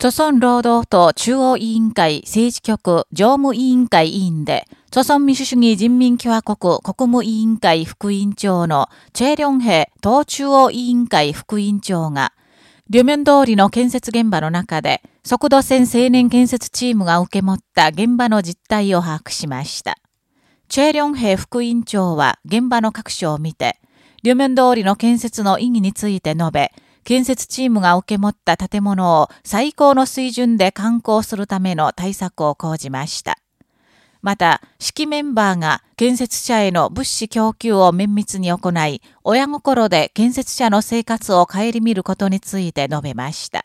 朝鮮労働党中央委員会政治局常務委員会委員で、朝鮮民主主義人民共和国国務委員会副委員長のチェ・リョンヘ党中央委員会副委員長が、両面通りの建設現場の中で、速度線青年建設チームが受け持った現場の実態を把握しました。チェ・リョンヘ副委員長は現場の各所を見て、両面通りの建設の意義について述べ、建設チームが受け持った建物を最高の水準で観光するための対策を講じました。また、指揮メンバーが建設者への物資供給を綿密に行い、親心で建設者の生活を顧みることについて述べました。